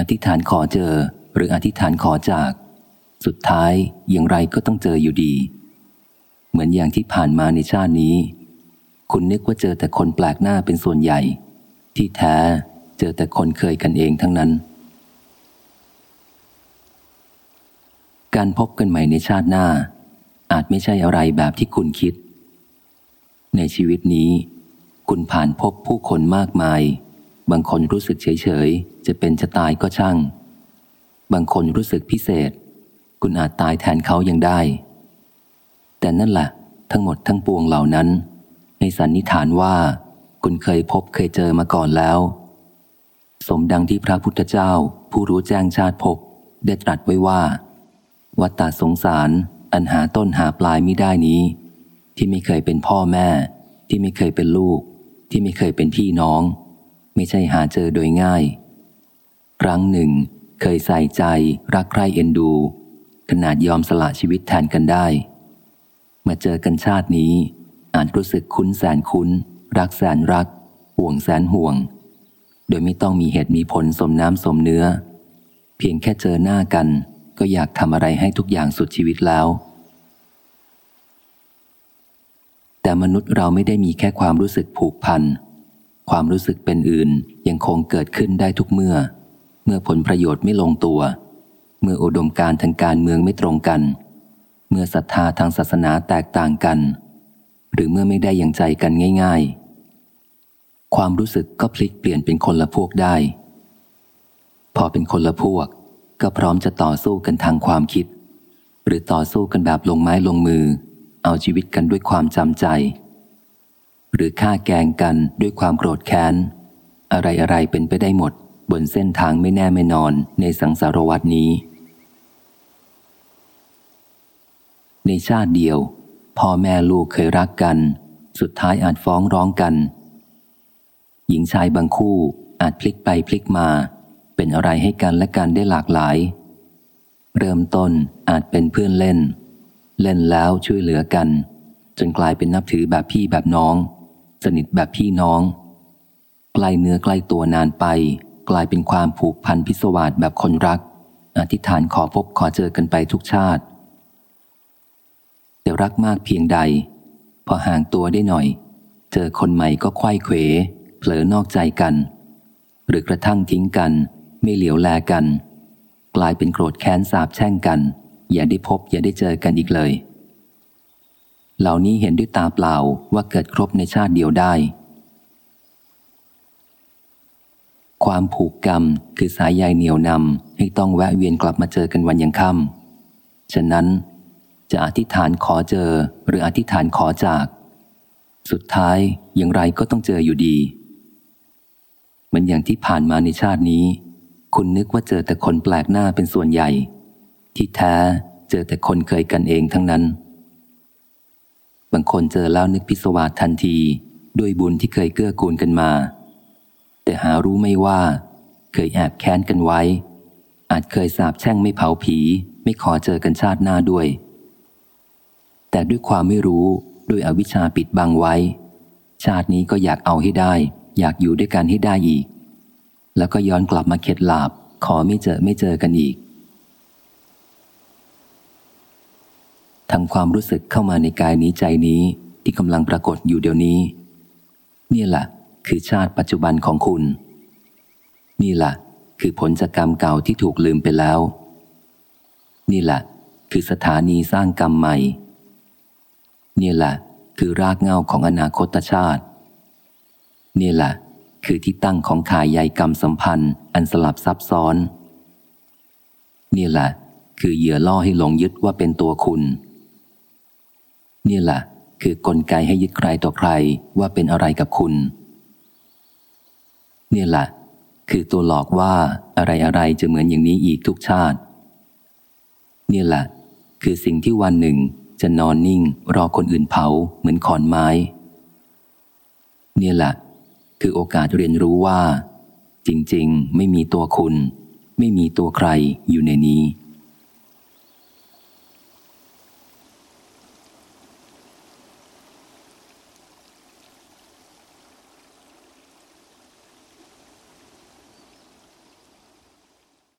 อธิษฐานขอเจอ หรืออธิษฐานขอจาก สุดท้ายอย่างไรก็ต้องเจออยู่ดี เหมือนอย่างที่ผ่านมาในชาตินี้ คุณนึกว่าเจอแต่คนแปลกหน้าเป็นส่วนใหญ่ ที่แท้เจอแต่คนเคยกันเองทั้งนั้น การพบกันใหม่ในชาติหน้า อาจไม่ใช่อะไรแบบที่คุณคิด ในชีวิตนี้ คุณผ่านพบผู้คนมากมาย บางคนรู้สึกเฉยๆจะเป็นจะตายก็ช่าง บางคนรู้สึกพิเศษ คุณอาจตายแทนเขายังได้ แต่นั่นแหละทั้งหมดทั้งปวงเหล่านั้นในสันนิษฐานว่า คุณเคยพบเคยเจอมาก่อนแล้ว สมดังที่พระพุทธเจ้า ผู้รู้แจ้งชาติพบได้ตรัสไว้ว่า วัตตาสงสารอันหาต้นหาปลายไม่ได้นี้ ที่ไม่เคยเป็นพ่อแม่ ที่ไม่เคยเป็นลูก ที่ไม่เคยเป็นพี่น้อง ไม่ใช่หาเจอโดยง่าย ครั้งหนึ่ง เคยใส่ใจรักใคร่เอ็นดู ขนาดยอมสละชีวิตแทนกันได้ มาเจอกันชาตินี้ อาจรู้สึกคุ้นแสนคุ้น รักแสนรัก ห่วงแสนห่วง โดยไม่ต้องมีเหตุมีผลสมน้ำสมเนื้อ เพียงแค่เจอหน้ากัน ก็อยากทำอะไรให้ทุกอย่างสุดชีวิตแล้วแต่มนุษย์เราไม่ได้มีแค่ความรู้สึกผูกพัน ความรู้สึกเป็นอื่นยังคงเกิดขึ้นได้ทุกเมื่อ เมื่อผลประโยชน์ไม่ลงตัว เมื่ออุดมการทางการเมืองไม่ตรงกัน เมื่อศรัทธาทางศาสนาแตกต่างกัน หรือเมื่อไม่ได้อย่างใจกันง่าย ๆ ความรู้สึกก็พลิกเปลี่ยนเป็นคนละพวกได้ พอเป็นคนละพวก ก็พร้อมจะต่อสู้กันทางความคิด หรือต่อสู้กันแบบลงไม้ลงมือ เอาชีวิตกันด้วยความจำใจ หรือฆ่าแกงกันด้วยความโกรธแค้น อะไรอะไรเป็นไปได้หมด บนเส้นทางไม่แน่ไม่นอนในสังสารวัตนี้ ในชาติเดียว พ่อแม่ลูกเคยรักกัน สุดท้ายอาจฟ้องร้องกัน หญิงชายบางคู่อาจพลิกไปพลิกมา เป็นอะไรให้กันและกันได้หลากหลาย เริ่มต้นอาจเป็นเพื่อนเล่น เล่นแล้วช่วยเหลือกันจนกลายเป็นนับถือแบบพี่แบบน้อง สนิทแบบพี่น้อง ใกล้เนื้อใกล้ตัวนานไป กลายเป็นความผูกพันพิศวาสแบบคนรัก อธิษฐานขอพบขอเจอกันไปทุกชาติ แต่รักมากเพียงใด พอห่างตัวได้หน่อย เจอคนใหม่ก็ควยเขวเผลอนอกใจกัน หรือกระทั่งทิ้งกัน ไม่เหลียวแลกัน กลายเป็นโกรธแค้นสาบแช่งกัน อย่าได้พบอย่าได้เจอกันอีกเลย เหล่านี้เห็นด้วยตาเปล่าว่าเกิดครบในชาติเดียวได้ ความผูกกรรมคือสายใยเหนียวนำให้ต้องแวะเวียนกลับมาเจอกันวันยังค่ำฉะนั้นจะอธิษฐานขอเจอหรืออธิษฐานขอจาก สุดท้ายอย่างไรก็ต้องเจออยู่ดี เหมือนอย่างที่ผ่านมาในชาตินี้ คุณนึกว่าเจอแต่คนแปลกหน้าเป็นส่วนใหญ่ ที่แท้เจอแต่คนเคยกันเองทั้งนั้น บางคนเจอแล้วนึกพิศวาสทันที ด้วยบุญที่เคยเกื้อกูลกันมา แต่หารู้ไม่ว่า เคยแอบแค้นกันไว้ อาจเคยสาบแช่งไม่เผาผี ไม่ขอเจอกันชาติหน้าด้วย แต่ด้วยความไม่รู้ด้วยอวิชชาปิดบังไว้ ชาตินี้ก็อยากเอาให้ได้ อยากอยู่ด้วยกันให้ได้อีก แล้วก็ย้อนกลับมาเข็ดหลาบ ขอไม่เจอไม่เจอกันอีก ทำความรู้สึกเข้ามาในกายนี้ใจนี้ที่กำลังปรากฏอยู่เดี๋ยวนี้ นี่แหละคือชาติปัจจุบันของคุณ นี่แหละคือผลจากกรรมเก่าที่ถูกลืมไปแล้ว นี่แหละคือสถานีสร้างกรรมใหม่ นี่แหละคือรากเหง้าของอนาคตชาติ นี่แหละคือที่ตั้งของขายใยกรรมสัมพันธ์ อันสลับซับซ้อน นี่แหละคือเหยื่อล่อให้หลงยึดว่าเป็นตัวคุณ นี่แหละคือกลไกให้ยึดใครต่อใครว่าเป็นอะไรกับคุณนี่แหละคือตัวหลอกว่าอะไรอะไรจะเหมือนอย่างนี้อีกทุกชาตินี่แหละคือสิ่งที่วันหนึ่งจะนอนนิ่งรอคนอื่นเผาเหมือนขอนไม้นี่แหละคือโอกาสเรียนรู้ว่า จริง ๆ ไม่มีตัวคุณ ไม่มีตัวใครอยู่ในนี้